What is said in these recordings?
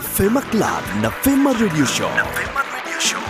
Fema Club na Fema Radio Show. Na Fema Radio Show.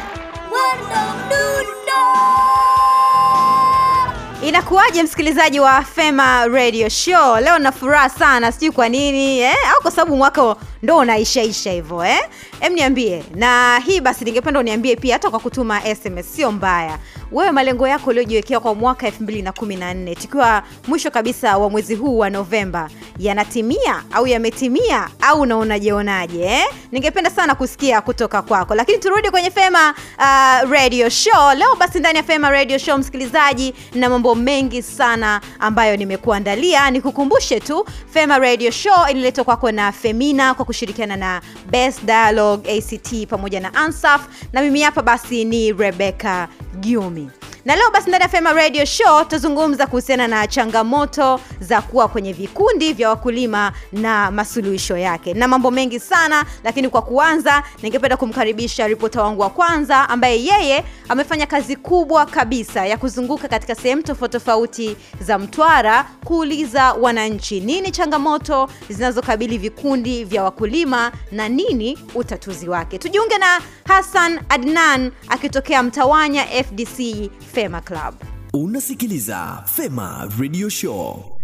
Inakuwaje msikilizaji wa Fema Radio Show? Leo na furaha sana, sijui kwa nini eh? Au kwa sababu mwaka ndo unaishaisha hivyo eh? Em, niambie. Na hii basi, ningependa uniambie pia, hata kwa kutuma SMS, sio mbaya. Wewe malengo yako uliojiwekea kwa mwaka 2014 tukiwa mwisho kabisa wa mwezi huu wa Novemba, yanatimia au yametimia au unaonajeonaje eh? Ningependa sana kusikia kutoka kwako, lakini turudi kwenye Fema uh, Radio Show leo. Basi ndani ya Fema Radio Show, msikilizaji, na mambo mengi sana ambayo nimekuandalia. Nikukumbushe tu Fema Radio Show ililetwa kwako na Femina kwa kushirikiana na Best Dialogue ACT pamoja na Ansaf, na mimi hapa basi ni Rebecca Guilherme. Na leo basi ndani ya Fema Radio Show tutazungumza kuhusiana na changamoto za kuwa kwenye vikundi vya wakulima na masuluhisho yake na mambo mengi sana, lakini kwa kuanza, ningependa kumkaribisha ripota wangu wa kwanza ambaye yeye amefanya kazi kubwa kabisa ya kuzunguka katika sehemu tofauti tofauti za Mtwara kuuliza wananchi nini changamoto zinazokabili vikundi vya wakulima na nini utatuzi wake. Tujiunge na Hassan Adnan akitokea Mtawanya FDC Fema Club. Unasikiliza Fema Radio Show.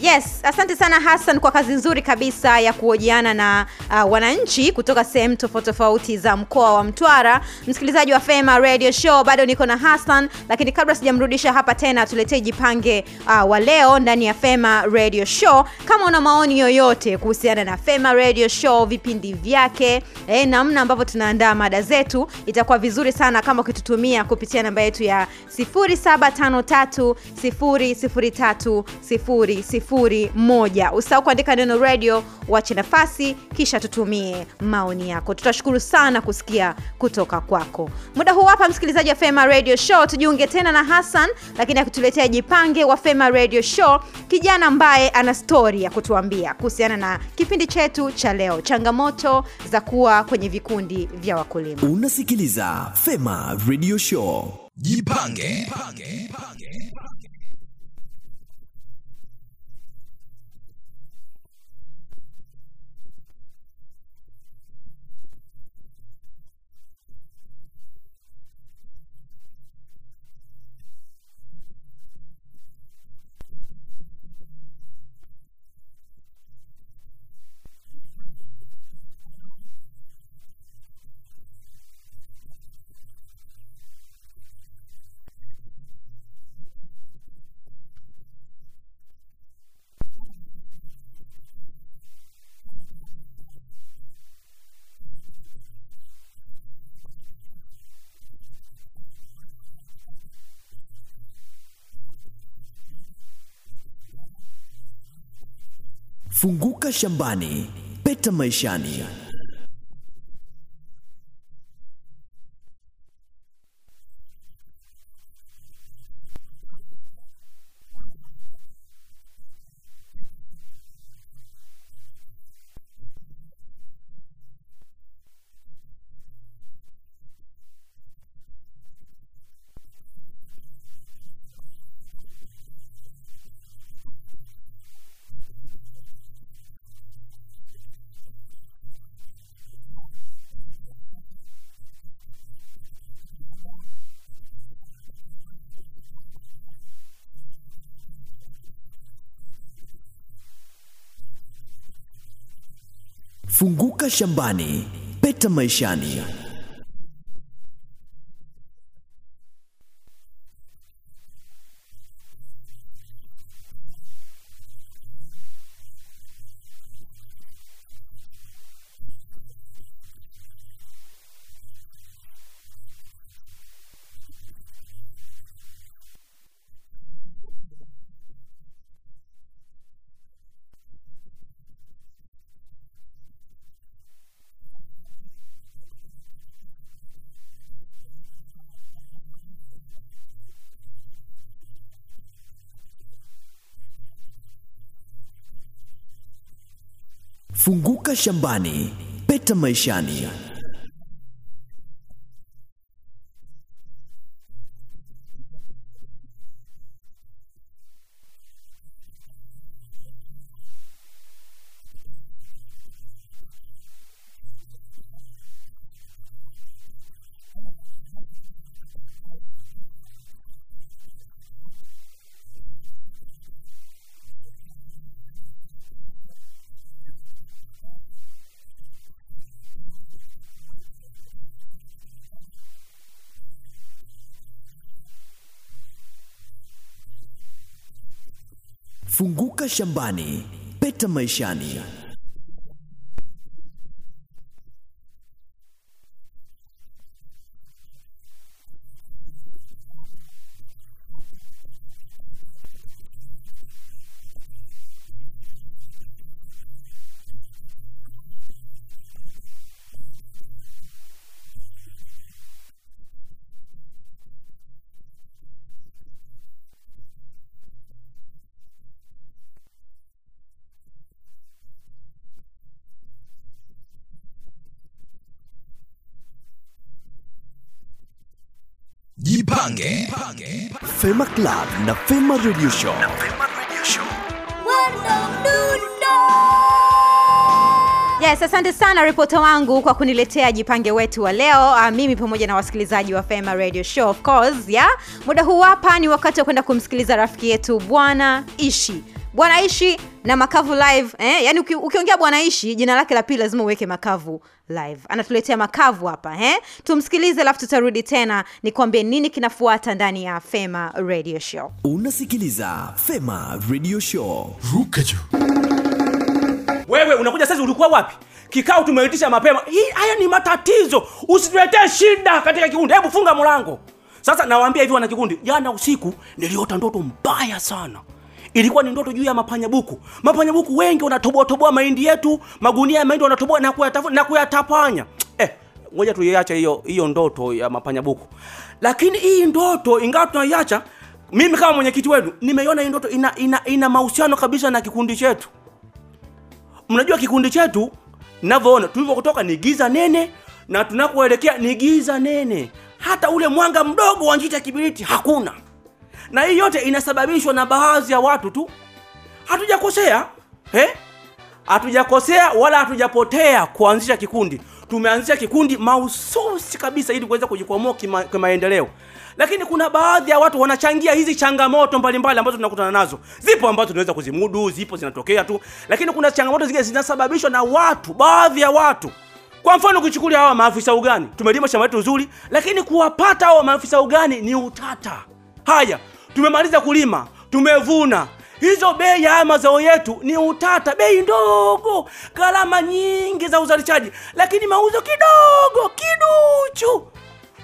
Yes, asante sana Hassan kwa kazi nzuri kabisa ya kuhojiana na uh, wananchi kutoka sehemu tofauti tofauti za mkoa wa Mtwara. Msikilizaji wa Fema Radio Show, bado niko na Hassan, lakini kabla sijamrudisha hapa tena, tuletee jipange uh, wa leo ndani ya Fema Radio Show. Kama una maoni yoyote kuhusiana na Fema Radio Show, vipindi vyake, eh, namna ambavyo tunaandaa mada zetu, itakuwa vizuri sana kama ukitutumia kupitia namba yetu ya 0753 003 001. Usahau kuandika neno radio, wache nafasi, kisha tutumie maoni yako. Tutashukuru sana kusikia kutoka kwako. Muda huu hapa, msikilizaji wa Fema Radio Show, tujiunge tena na Hassan, lakini akituletea jipange wa Fema Radio Show, kijana ambaye ana stori ya kutuambia kuhusiana na kipindi chetu cha leo, changamoto za kuwa kwenye vikundi vya wakulima. Unasikiliza Fema Radio Show. Jipange, jipange, Jipange. Jipange. Funguka shambani, peta maishani. Funguka shambani, peta maishani. Funguka shambani, peta maishani. Shambani, peta maishani. Jipange. Fema Club na Fema Radio Show. yes asante sana ripota wangu kwa kuniletea jipange wetu wa leo. Uh, mimi pamoja na wasikilizaji wa fema radio show of course ya. Muda huu hapa ni wakati wa kwenda kumsikiliza rafiki yetu bwana ishi. Bwana ishi na makavu live eh? yaani ukiongea bwana ishi jina lake la pili lazima uweke makavu live. Anatuletea makavu hapa eh? tumsikilize alafu tutarudi tena nikwambie nini kinafuata ndani ya fema radio show. Unasikiliza Fema Radio Show. Ruka juu. wewe unakuja sasa ulikuwa wapi? Kikao tumeitisha mapema. Hii haya ni matatizo. Usituletee shida katika kikundi. Hebu funga mlango. Sasa nawaambia hivi wana kikundi jana usiku niliota ndoto mbaya sana ilikuwa ni ndoto juu ya mapanya buku mapanya buku wengi wanatoboa toboa mahindi yetu magunia ya mahindi wanatoboa na kuyatafu- na kuyatapanya. Eh, ngoja tuiache hiyo hiyo ndoto ya mapanyabuku. Lakini hii ndoto ingawa tunaiacha mimi kama mwenyekiti wenu nimeiona hii ndoto ina, ina, ina mahusiano kabisa na kikundi chetu. Mnajua kikundi chetu navyoona tulivyokutoka ni giza nene na tunakoelekea ni giza nene. Hata ule mwanga mdogo wa njiti ya kibiriti hakuna na hii yote inasababishwa na baadhi ya watu tu. Hatujakosea eh? hatujakosea wala hatujapotea kuanzisha kikundi. Tumeanzisha kikundi mahususi kabisa ili kuweza kujikwamua kima- kimaendeleo. Lakini kuna baadhi ya watu wanachangia hizi changamoto mbalimbali ambazo tunakutana nazo. Zipo ambazo tunaweza kuzimudu zipo zinatokea tu. Lakini kuna changamoto zingine zinasababishwa na watu baadhi ya watu. Kwa mfano kuchukulia hawa maafisa ugani. Tumelima shamba letu nzuri lakini kuwapata hawa maafisa ugani ni utata. Haya tumemaliza kulima tumevuna. Hizo bei ya mazao yetu ni utata bei ndogo gharama nyingi za uzalishaji lakini mauzo kidogo kiduchu.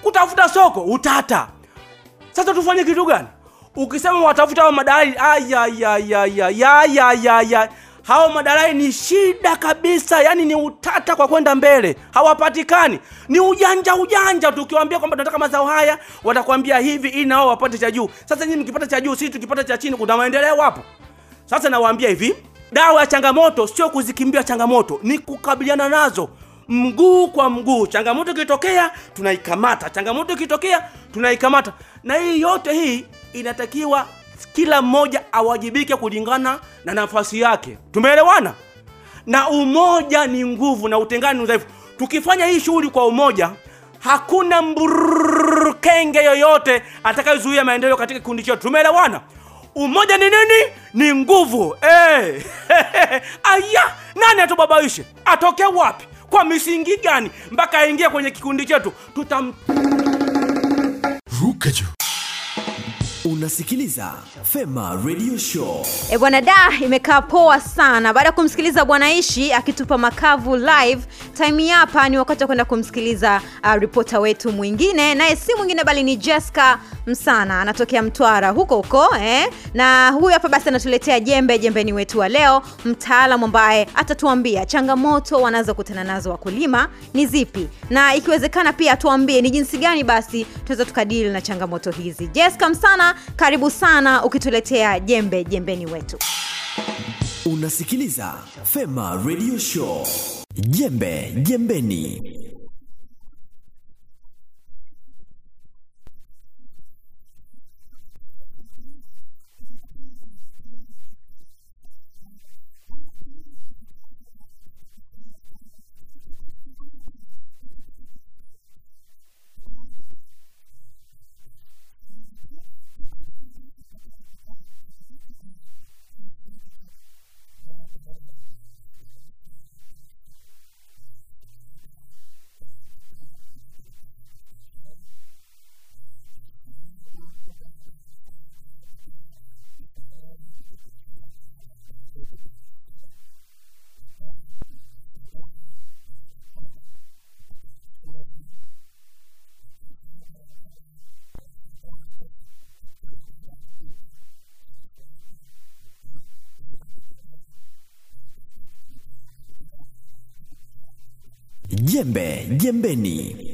Kutafuta soko utata. Sasa tufanye kitu gani? Ukisema watafuta hao madalali ayayayayayayaya hao madalai ni shida kabisa yani ni utata kwa kwenda mbele. Hawapatikani. Ni ujanja ujanja tukiwambia kwamba tunataka mazao haya watakwambia hivi ili nao wapate cha juu. Sasa nyinyi mkipata cha juu sisi tukipata cha chini kuna maendeleo hapo. Sasa nawaambia hivi dawa ya changamoto sio kuzikimbia changamoto ni kukabiliana nazo. Mguu kwa mguu changamoto ikitokea tunaikamata. Changamoto ikitokea tunaikamata. Na hii yote hii inatakiwa kila mmoja awajibike kulingana na nafasi yake. Tumeelewana? Na umoja ni nguvu na utengani ni udhaifu. Tukifanya hii shughuli kwa umoja hakuna mburkenge yoyote atakayezuia maendeleo katika kikundi chetu. Tumeelewana? Umoja ni nini? Ni nguvu. Hey. aya nani atubabaishe? Atoke wapi? Kwa misingi gani? Mpaka aingie kwenye kikundi chetu. Tutam Ruka juu. Unasikiliza Fema Radio Show. E bwana da imekaa poa sana. Baada ya kumsikiliza bwana ishi akitupa makavu live time hapa ni wakati wa kwenda kumsikiliza uh, ripota wetu mwingine. Naye si mwingine bali ni Jessica Msana anatokea Mtwara huko huko eh? na huyu hapa basi anatuletea jembe jembeni wetu wa leo. Mtaalamu ambaye atatuambia changamoto wanazokutana nazo wakulima ni zipi. Na ikiwezekana pia atuambie ni jinsi gani basi tunaweza tukadili na changamoto hizi. Jessica Msana karibu sana ukituletea jembe jembeni wetu Unasikiliza Fema Radio Show. Jembe jembeni. Jembe jembeni.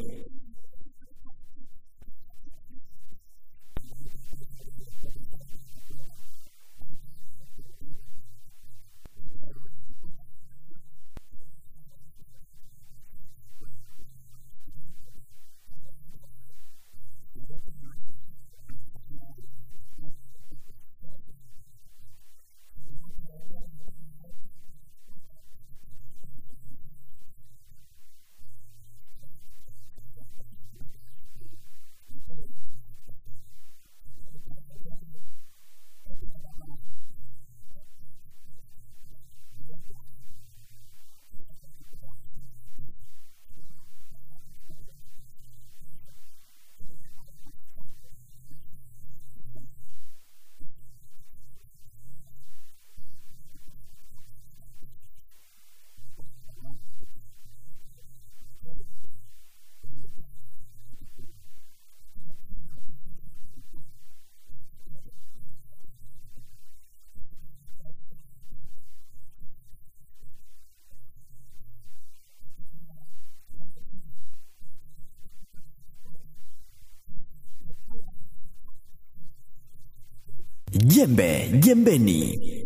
Jembe jembeni.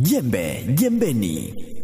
Jembe jembeni.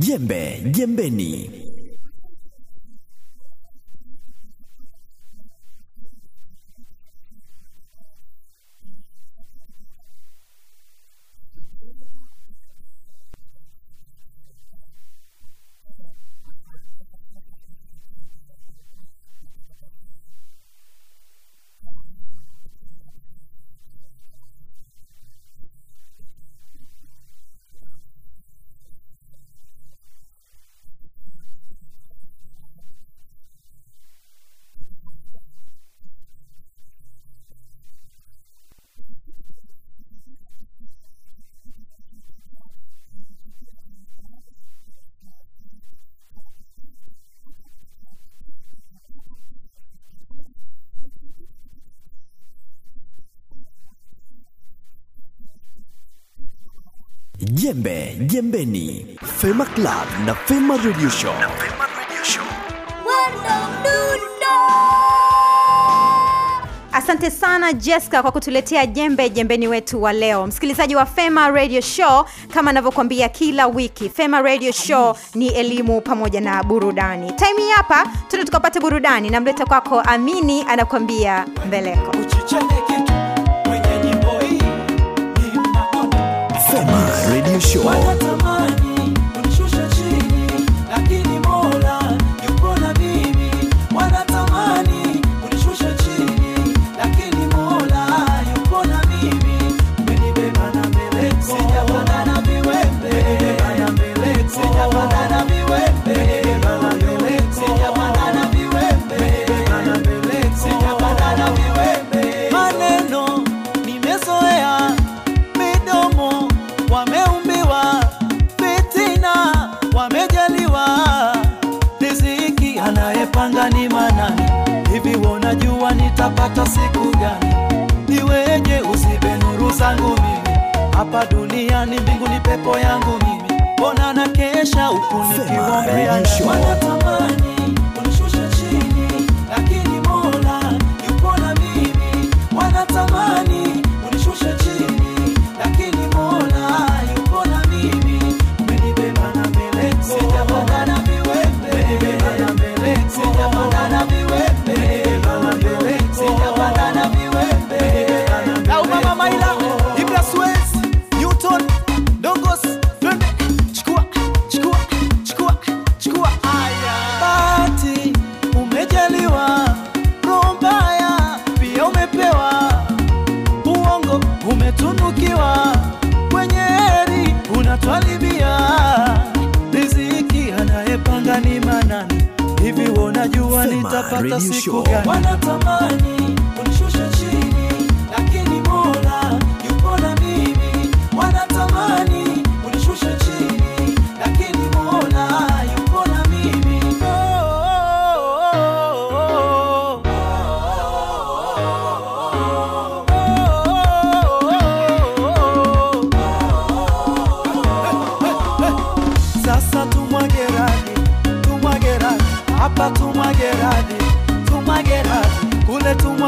Jembe jembeni. Jembe jembeni. Fema Club na Fema Radio Show. asante sana jessica kwa kutuletea jembe jembeni wetu wa leo. Msikilizaji wa fema radio show kama anavyokuambia kila wiki fema radio show ni elimu pamoja na burudani. Time hii hapa tuna tukapate burudani. Namleta kwako amini anakuambia mbeleko. Uchichene kitu kwenye nyimbo hii. Ni mnakono Fema Radio Show.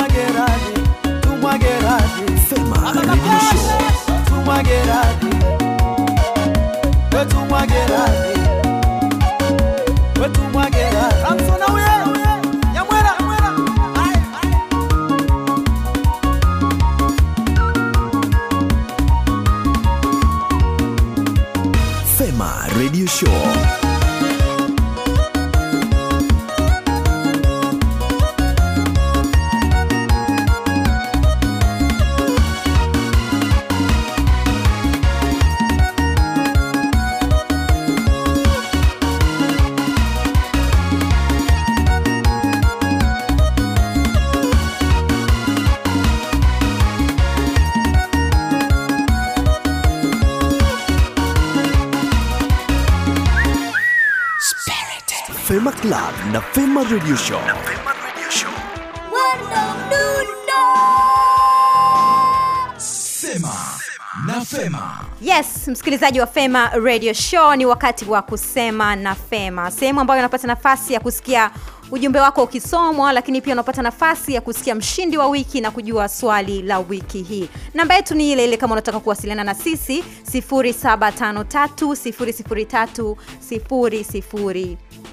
tumwagerade tumwagerade tumwagerade Fema Club na Fema Radio Show. Na Fema Radio Show. Sema na Fema. yes msikilizaji wa fema radio show ni wakati wa kusema na fema sehemu ambayo unapata nafasi ya kusikia ujumbe wako ukisomwa lakini pia unapata nafasi ya kusikia mshindi wa wiki na kujua swali la wiki hii namba yetu ni ile ile kama unataka kuwasiliana na sisi 0753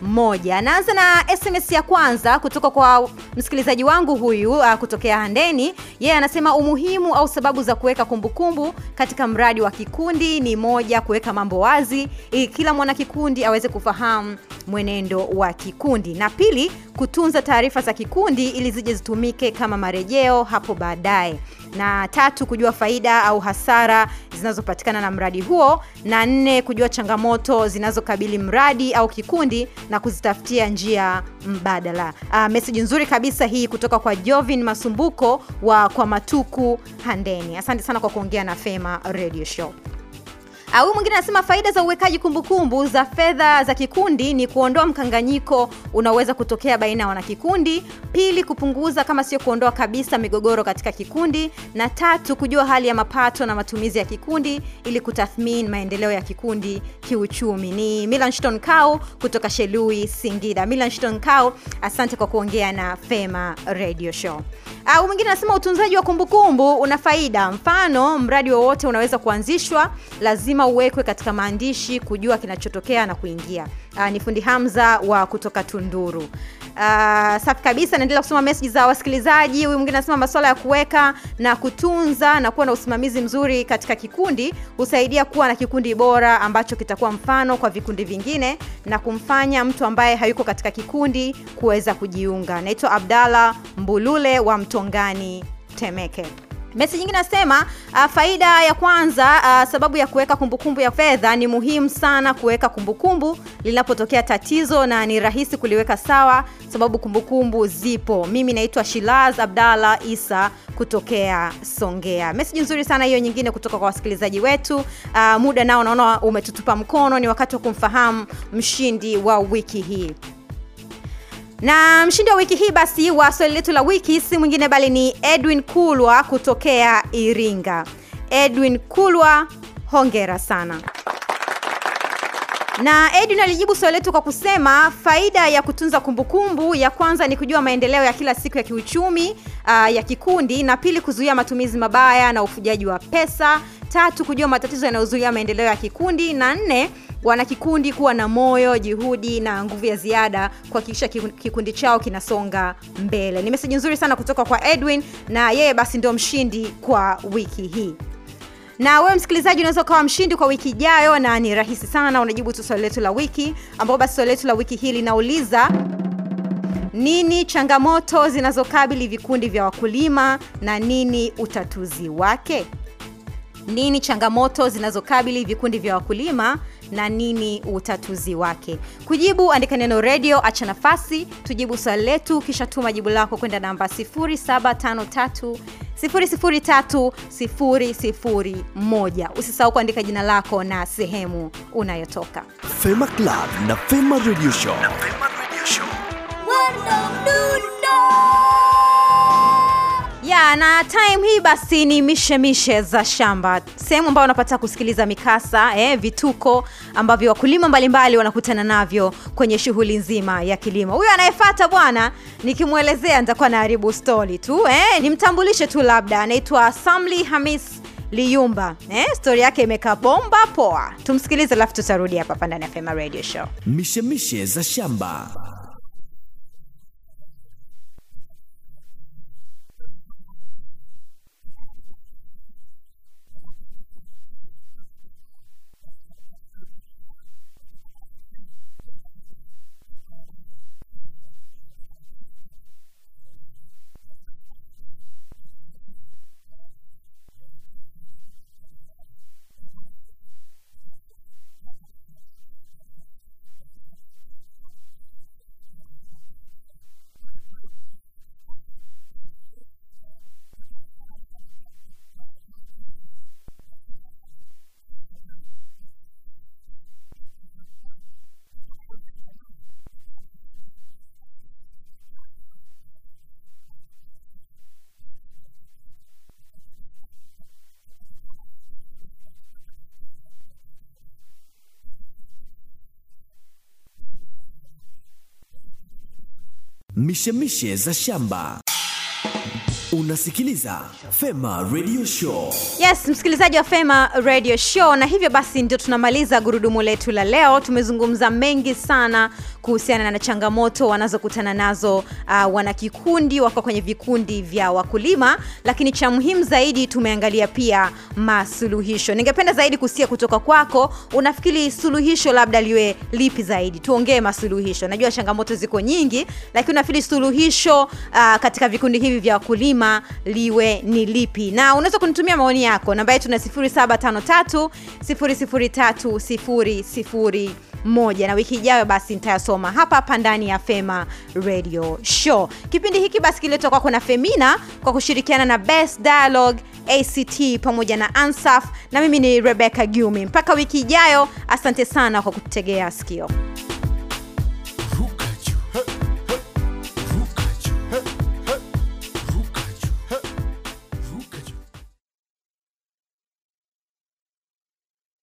moja. Naanza na sms ya kwanza kutoka kwa msikilizaji wangu huyu uh, kutokea handeni. Yeye yeah, anasema umuhimu au sababu za kuweka kumbukumbu katika mradi wa kikundi ni moja kuweka mambo wazi ili kila mwana kikundi aweze kufahamu mwenendo wa kikundi. Na pili kutunza taarifa za kikundi ili zije zitumike kama marejeo hapo baadaye na tatu kujua faida au hasara zinazopatikana na mradi huo na nne kujua changamoto zinazokabili mradi au kikundi na kuzitafutia njia mbadala. Uh, meseji nzuri kabisa hii kutoka kwa jovin masumbuko wa kwa matuku handeni. Asante sana kwa kuongea na fema radio show huyu mwingine anasema faida za uwekaji kumbukumbu za fedha za kikundi ni kuondoa mkanganyiko unaoweza kutokea baina ya wanakikundi. Pili kupunguza kama sio kuondoa kabisa migogoro katika kikundi. Na tatu kujua hali ya mapato na matumizi ya kikundi ili kutathmini maendeleo ya kikundi kiuchumi. Ni Milanston Kao kutoka shelui singida. Milanston Kao, asante kwa kuongea na fema radio show. Au mwingine anasema utunzaji wa kumbukumbu una faida. Mfano mradi wowote unaweza kuanzishwa lazima uwekwe katika maandishi kujua kinachotokea na kuingia. Uh, ni fundi hamza wa kutoka tunduru. Uh, safi kabisa naendelea kusoma meseji za wasikilizaji. Huyu mwingine anasema masuala ya kuweka na kutunza na kuwa na usimamizi mzuri katika kikundi husaidia kuwa na kikundi bora ambacho kitakuwa mfano kwa vikundi vingine na kumfanya mtu ambaye hayuko katika kikundi kuweza kujiunga. Naitwa abdalah mbulule wa mtongani temeke Mesi nyingine nasema uh, faida ya kwanza uh, sababu ya kuweka kumbukumbu ya fedha ni muhimu sana kuweka kumbukumbu linapotokea tatizo na ni rahisi kuliweka sawa sababu kumbukumbu zipo. Mimi naitwa Shilaz Abdalla Isa kutokea Songea. Meseji nzuri sana hiyo nyingine kutoka kwa wasikilizaji wetu. Uh, muda nao naona umetutupa mkono, ni wakati wa kumfahamu mshindi wa wiki hii na mshindi wa wiki hii basi wa swali letu la wiki si mwingine bali ni edwin kulwa kutokea iringa. Edwin kulwa hongera sana. Na edwin alijibu swali letu kwa kusema faida ya kutunza kumbukumbu ya kwanza ni kujua maendeleo ya kila siku ya kiuchumi uh, ya kikundi na pili kuzuia matumizi mabaya na ufujaji wa pesa tatu kujua matatizo yanayozuia maendeleo ya kikundi na nne wanakikundi kuwa na moyo juhudi na nguvu ya ziada kuhakikisha kikundi chao kinasonga mbele. Ni meseji nzuri sana kutoka kwa edwin na yeye basi ndio mshindi kwa wiki hii. Na wewe msikilizaji unaweza ukawa mshindi kwa wiki ijayo na ni rahisi sana. Unajibu tu swali letu la wiki ambapo basi swali letu la wiki hii linauliza nini changamoto zinazokabili vikundi vya wakulima na nini utatuzi wake? Nini changamoto zinazokabili vikundi vya wakulima na nini utatuzi wake. Kujibu andika neno redio acha nafasi tujibu swali letu kisha tuma jibu lako kwenda namba 753 003 usisahau kuandika jina lako na sehemu unayotoka. Fema Club na Fema Radio Show. Ya na time hii basi ni mishe mishe za shamba. Sehemu ambayo unapata kusikiliza mikasa eh, vituko ambavyo wakulima mbalimbali wanakutana navyo kwenye shughuli nzima ya kilimo. Huyo anayefata bwana nikimwelezea nitakuwa naharibu stori tu eh, nimtambulishe tu labda anaitwa samli hamis liyumba. Eh, stori yake imekaa bomba poa. Tumsikilize alafu tutarudi hapa pandani ya fema radio show. Mishemishe za shamba. Mishemishe za shamba. Unasikiliza fema radio show. Yes msikilizaji wa fema radio show. Na hivyo basi ndio tunamaliza gurudumu letu la leo. Tumezungumza mengi sana kuhusiana na changamoto wanazokutana nazo uh, wanakikundi wako kwenye vikundi vya wakulima lakini cha muhimu zaidi tumeangalia pia masuluhisho. Ningependa zaidi kusikia kutoka kwako unafikiri suluhisho labda liwe lipi zaidi? Tuongee masuluhisho. Najua changamoto ziko nyingi lakini unafikiri suluhisho uh, katika vikundi hivi vya wakulima liwe ni lipi? Na unaweza kunitumia maoni yako. Namba yetu na 753 003 moja. Na wiki ijayo basi nitayasoma hapa hapa ndani ya fema radio show. Kipindi hiki basi kiletwa kwako na femina kwa kushirikiana na best dialogue act pamoja na ansaf. Na mimi ni rebecca gumi mpaka wiki ijayo asante sana kwa kutegea sikio